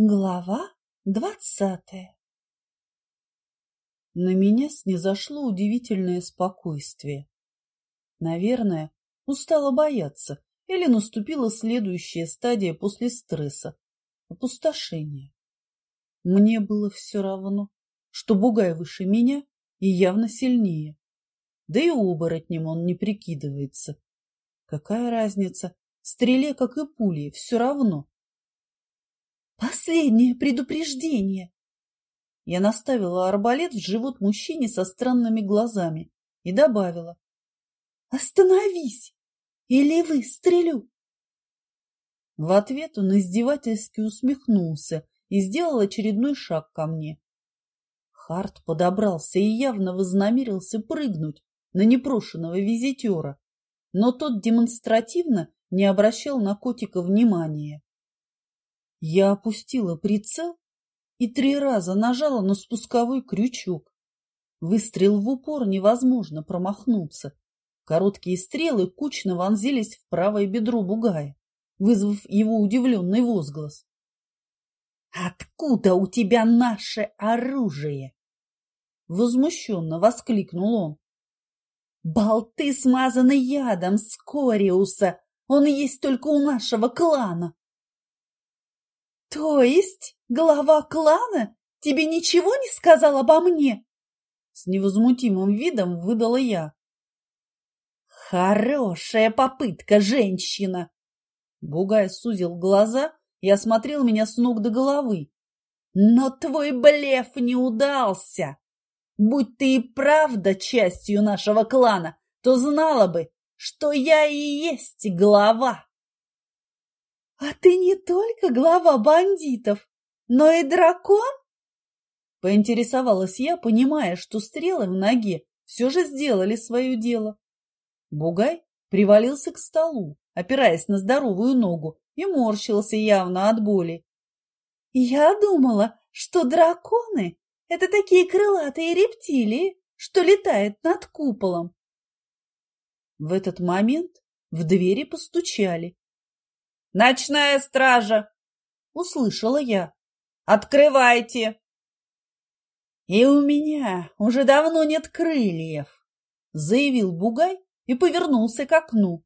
Глава двадцатая На меня снизошло удивительное спокойствие. Наверное, устала бояться, или наступила следующая стадия после стресса – опустошение. Мне было все равно, что Бугай выше меня и явно сильнее. Да и оборотнем он не прикидывается. Какая разница? Стреле, как и пуле, все равно. Последнее предупреждение. Я наставила арбалет в живот мужчине со странными глазами и добавила. Остановись, или выстрелю. В ответ он издевательски усмехнулся и сделал очередной шаг ко мне. Харт подобрался и явно вознамерился прыгнуть на непрошенного визитера, но тот демонстративно не обращал на котика внимания. Я опустила прицел и три раза нажала на спусковой крючок. Выстрел в упор невозможно промахнуться. Короткие стрелы кучно вонзились в правое бедро бугая, вызвав его удивленный возглас. «Откуда у тебя наше оружие?» Возмущенно воскликнул он. «Болты смазаны ядом Скориуса. Он есть только у нашего клана. То есть глава клана тебе ничего не сказал обо мне? С невозмутимым видом выдала я. Хорошая попытка, женщина! Бугай сузил глаза и осмотрел меня с ног до головы. Но твой блеф не удался. Будь ты и правда частью нашего клана, то знала бы, что я и есть глава. «А ты не только глава бандитов, но и дракон?» Поинтересовалась я, понимая, что стрелы в ноге все же сделали свое дело. Бугай привалился к столу, опираясь на здоровую ногу, и морщился явно от боли. «Я думала, что драконы — это такие крылатые рептилии, что летают над куполом». В этот момент в двери постучали, Ночная стража! Услышала я. Открывайте! И у меня уже давно нет крыльев, заявил Бугай и повернулся к окну.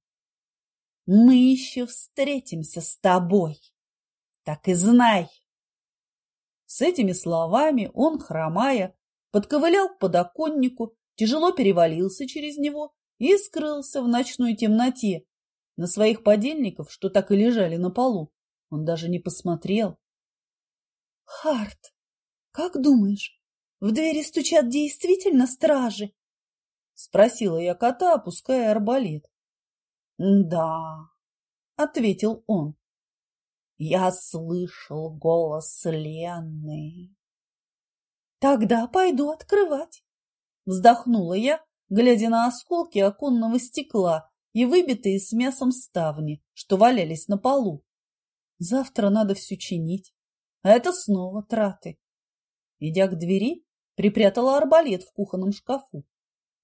Мы еще встретимся с тобой. Так и знай. С этими словами он, хромая, подковылял к подоконнику, тяжело перевалился через него и скрылся в ночной темноте, на своих подельников, что так и лежали на полу, он даже не посмотрел. — Харт, как думаешь, в двери стучат действительно стражи? — спросила я кота, опуская арбалет. — Да, — ответил он. — Я слышал голос Лены. — Тогда пойду открывать. Вздохнула я, глядя на осколки оконного стекла, и выбитые с мясом ставни, что валялись на полу. Завтра надо все чинить, а это снова траты. Идя к двери, припрятала арбалет в кухонном шкафу.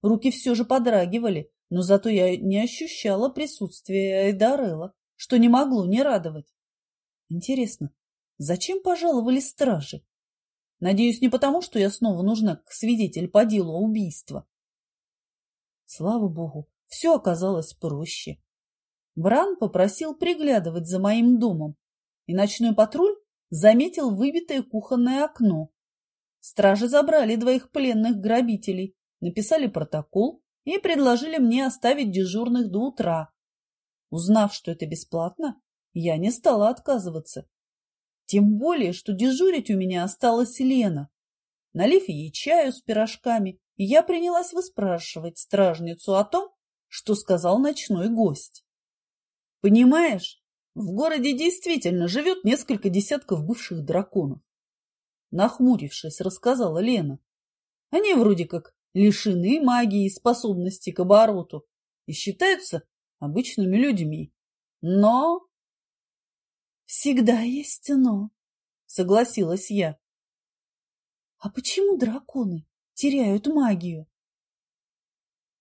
Руки все же подрагивали, но зато я не ощущала присутствия Айдарелла, что не могло не радовать. Интересно, зачем пожаловали стражи? Надеюсь, не потому, что я снова нужна как свидетель по делу убийства. Слава богу, все оказалось проще. Бран попросил приглядывать за моим домом, и ночной патруль заметил выбитое кухонное окно. Стражи забрали двоих пленных грабителей, написали протокол и предложили мне оставить дежурных до утра. Узнав, что это бесплатно, я не стала отказываться. Тем более, что дежурить у меня осталась Лена. Налив ей чаю с пирожками, я принялась выспрашивать стражницу о том, что сказал ночной гость. Понимаешь, в городе действительно живет несколько десятков бывших драконов. Нахмурившись, рассказала Лена. Они вроде как лишены магии и способности к обороту и считаются обычными людьми. Но... Всегда есть но, согласилась я. А почему драконы теряют магию?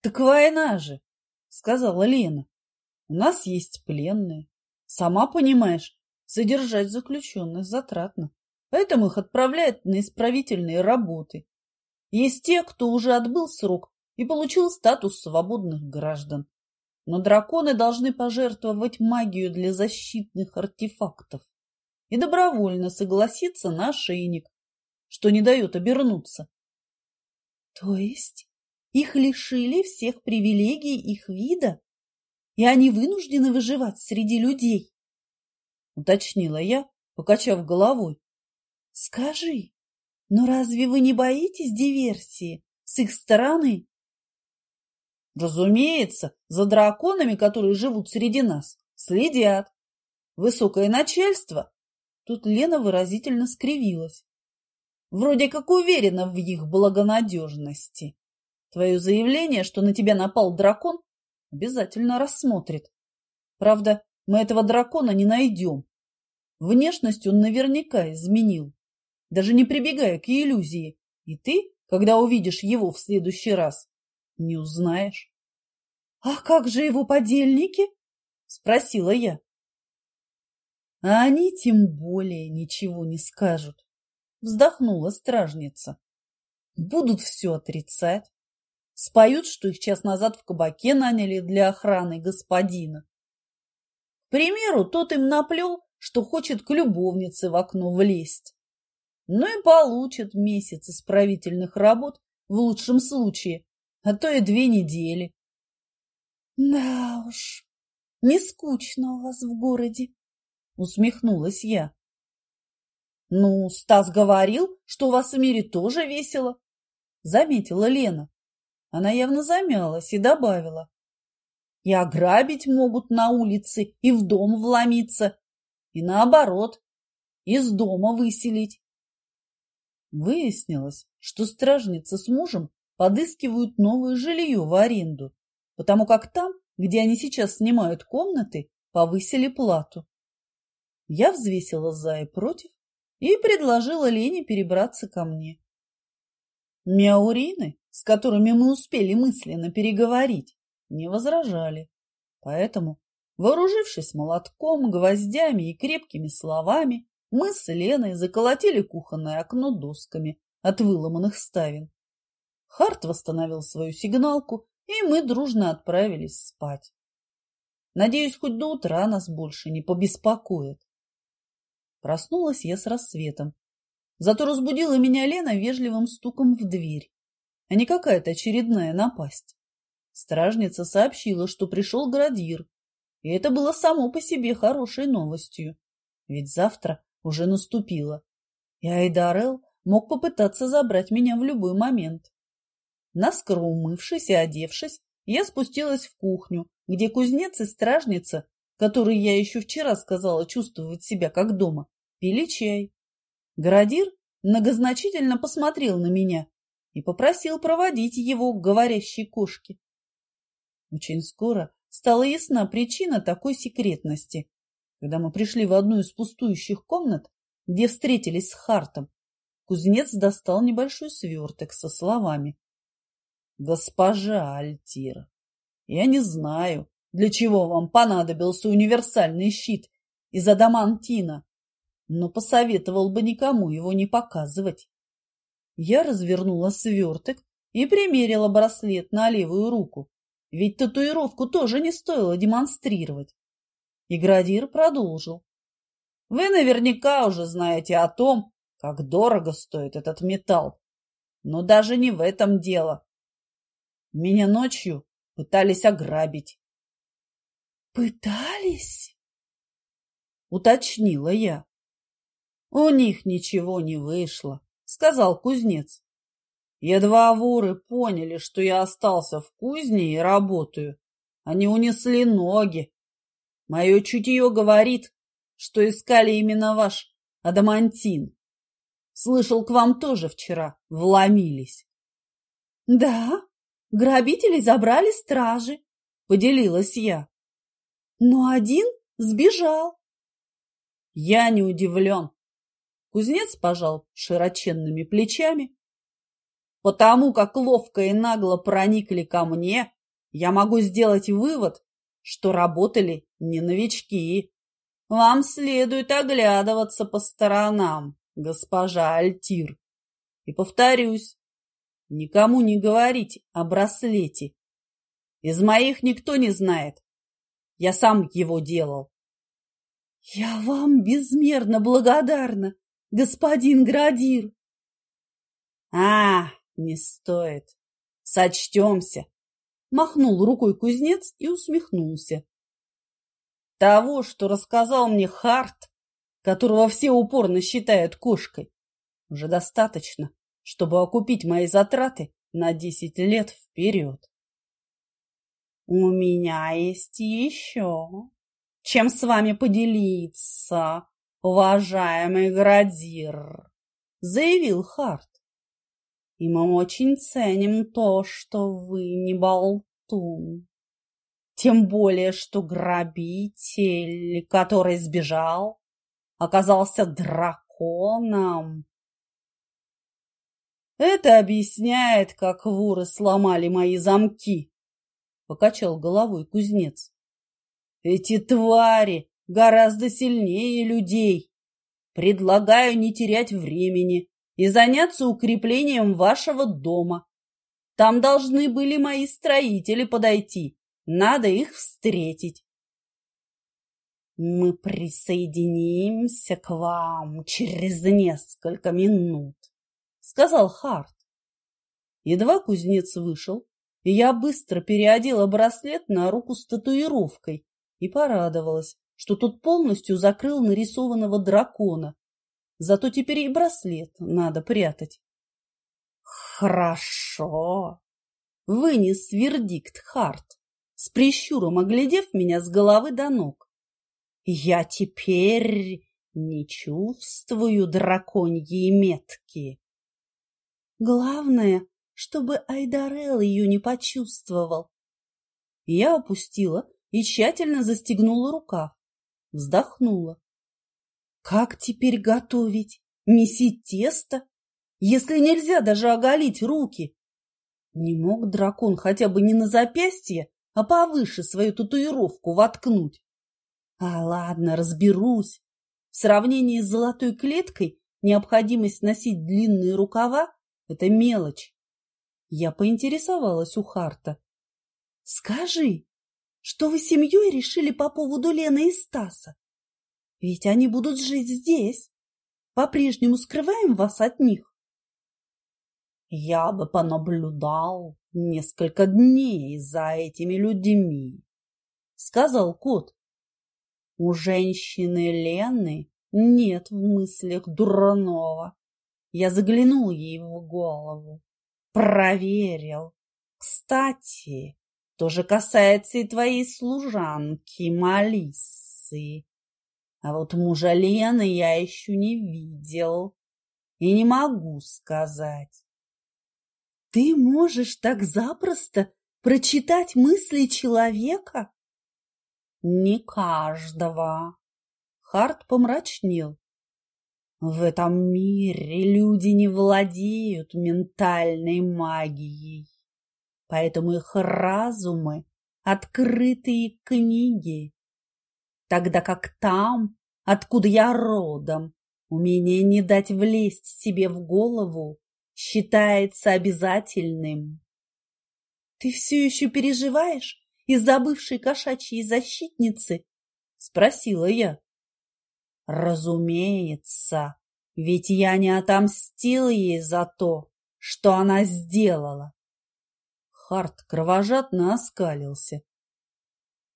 Так война же, — сказала Лена. — У нас есть пленные. Сама понимаешь, содержать заключенных затратно. поэтому их отправляют на исправительные работы. Есть те, кто уже отбыл срок и получил статус свободных граждан. Но драконы должны пожертвовать магию для защитных артефактов и добровольно согласиться на ошейник, что не дает обернуться. То есть их лишили всех привилегий их вида, и они вынуждены выживать среди людей? Уточнила я, покачав головой. Скажи, но разве вы не боитесь диверсии с их стороны? Разумеется, за драконами, которые живут среди нас, следят. Высокое начальство. Тут Лена выразительно скривилась. Вроде как уверена в их благонадежности. Твое заявление, что на тебя напал дракон, обязательно рассмотрит. Правда, мы этого дракона не найдем. Внешность он наверняка изменил, даже не прибегая к иллюзии. И ты, когда увидишь его в следующий раз, не узнаешь. — А как же его подельники? — спросила я. — А они тем более ничего не скажут, — вздохнула стражница. — Будут все отрицать. Споют, что их час назад в кабаке наняли для охраны господина. К примеру, тот им наплел, что хочет к любовнице в окно влезть. Ну и получат месяц исправительных работ в лучшем случае, а то и две недели. Да уж, не скучно у вас в городе, усмехнулась я. Ну, Стас говорил, что у вас в мире тоже весело, заметила Лена. Она явно замялась и добавила. И ограбить могут на улице, и в дом вломиться, и наоборот, из дома выселить. Выяснилось, что стражница с мужем подыскивают новое жилье в аренду, потому как там, где они сейчас снимают комнаты, повысили плату. Я взвесила за и против и предложила Лене перебраться ко мне. Мяурины, с которыми мы успели мысленно переговорить, не возражали, поэтому Вооружившись молотком, гвоздями и крепкими словами, мы с Леной заколотили кухонное окно досками от выломанных ставен. Харт восстановил свою сигналку, и мы дружно отправились спать. Надеюсь, хоть до утра нас больше не побеспокоит. Проснулась я с рассветом. Зато разбудила меня Лена вежливым стуком в дверь, а не какая-то очередная напасть. Стражница сообщила, что пришел градир и это было само по себе хорошей новостью. Ведь завтра уже наступило. И Айдарел мог попытаться забрать меня в любой момент. Наскоро умывшись и одевшись, я спустилась в кухню, где кузнец и стражница, которые я еще вчера сказала чувствовать себя как дома, пили чай. Градир многозначительно посмотрел на меня и попросил проводить его к говорящей кошке. Очень скоро стала ясна причина такой секретности. Когда мы пришли в одну из пустующих комнат, где встретились с Хартом, кузнец достал небольшой сверток со словами. «Госпожа Альтира, я не знаю, для чего вам понадобился универсальный щит из адамантина, но посоветовал бы никому его не показывать». Я развернула сверток и примерила браслет на левую руку. Ведь татуировку тоже не стоило демонстрировать. И Градир продолжил. Вы наверняка уже знаете о том, как дорого стоит этот металл. Но даже не в этом дело. Меня ночью пытались ограбить. Пытались? Уточнила я. У них ничего не вышло, сказал кузнец. Едва воры поняли, что я остался в кузне и работаю, они унесли ноги. Мое чутье говорит, что искали именно ваш адамантин. Слышал, к вам тоже вчера вломились. — Да, грабители забрали стражи, — поделилась я. Но один сбежал. Я не удивлен. Кузнец пожал широченными плечами Потому как ловко и нагло проникли ко мне, я могу сделать вывод, что работали не новички. Вам следует оглядываться по сторонам, госпожа Альтир. И повторюсь, никому не говорить о браслете. Из моих никто не знает. Я сам его делал. — Я вам безмерно благодарна, господин Градир. — А, не стоит. Сочтемся. Махнул рукой кузнец и усмехнулся. Того, что рассказал мне Харт, которого все упорно считают кошкой, уже достаточно, чтобы окупить мои затраты на десять лет вперед. У меня есть еще чем с вами поделиться, уважаемый Градир, заявил Харт. И мы очень ценим то, что вы не болтун. Тем более, что грабитель, который сбежал, оказался драконом. Это объясняет, как воры сломали мои замки, покачал головой кузнец. Эти твари гораздо сильнее людей. Предлагаю не терять времени и заняться укреплением вашего дома. Там должны были мои строители подойти. Надо их встретить. Мы присоединимся к вам через несколько минут, сказал Харт. Едва кузнец вышел, и я быстро переодела браслет на руку с татуировкой и порадовалась, что тот полностью закрыл нарисованного дракона. Зато теперь и браслет надо прятать. Хорошо. Вынес вердикт Харт, с прищуром оглядев меня с головы до ног. Я теперь не чувствую драконьи метки. Главное, чтобы Айдарел ее не почувствовал. Я опустила и тщательно застегнула рукав. Вздохнула. Как теперь готовить? Месить тесто? Если нельзя даже оголить руки? Не мог дракон хотя бы не на запястье, а повыше свою татуировку воткнуть. А ладно, разберусь. В сравнении с золотой клеткой необходимость носить длинные рукава – это мелочь. Я поинтересовалась у Харта. Скажи, что вы семьей решили по поводу Лены и Стаса? Ведь они будут жить здесь. По-прежнему скрываем вас от них. Я бы понаблюдал несколько дней за этими людьми, сказал кот. У женщины Лены нет в мыслях дурного. Я заглянул ей в голову, проверил. Кстати, то же касается и твоей служанки Малисы. А вот мужа Лены я еще не видел и не могу сказать. Ты можешь так запросто прочитать мысли человека? Не каждого. Харт помрачнел. В этом мире люди не владеют ментальной магией поэтому их разумы — открытые книги. Тогда как там, откуда я родом, умение не дать влезть себе в голову считается обязательным. Ты все еще переживаешь из-за бывшей кошачьей защитницы? Спросила я. Разумеется, ведь я не отомстил ей за то, что она сделала. Харт кровожадно оскалился.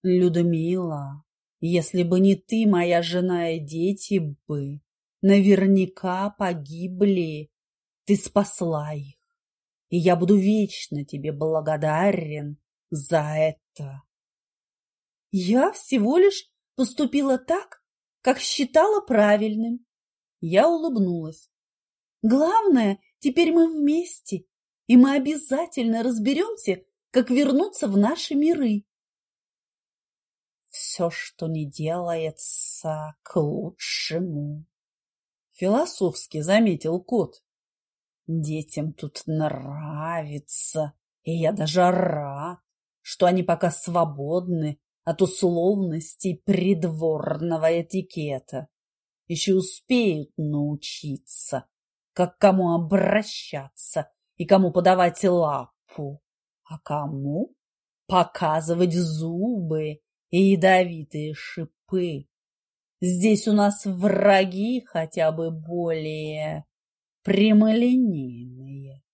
Людмила, если бы не ты, моя жена и дети бы наверняка погибли. Ты спасла их, и я буду вечно тебе благодарен за это. Я всего лишь поступила так, как считала правильным. Я улыбнулась. Главное, теперь мы вместе, и мы обязательно разберемся, как вернуться в наши миры. Все, что не делается, к лучшему. Философски заметил кот. Детям тут нравится, и я даже рад, что они пока свободны от условностей придворного этикета. еще успеют научиться, как кому обращаться и кому подавать лапу, а кому показывать зубы и ядовитые шипы. Здесь у нас враги хотя бы более прямолинейные.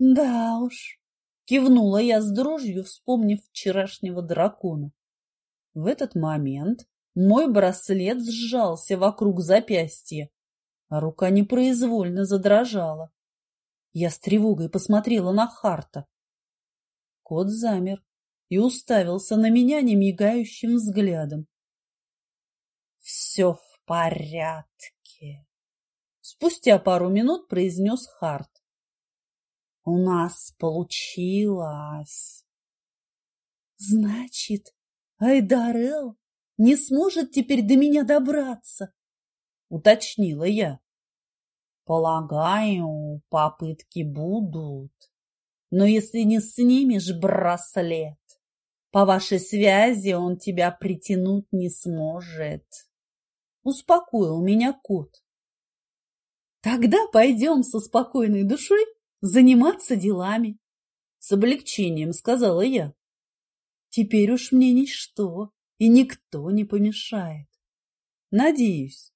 Да уж, кивнула я с дрожью, вспомнив вчерашнего дракона. В этот момент мой браслет сжался вокруг запястья, а рука непроизвольно задрожала. Я с тревогой посмотрела на Харта. Кот замер и уставился на меня немигающим взглядом. «Все в порядке», — спустя пару минут произнес Харт. «У нас получилось». «Значит, Айдарел не сможет теперь до меня добраться», — уточнила я. «Полагаю, попытки будут, но если не снимешь браслет, по вашей связи он тебя притянуть не сможет. Успокоил меня кот. Тогда пойдем со спокойной душой заниматься делами. С облегчением сказала я. Теперь уж мне ничто и никто не помешает. Надеюсь,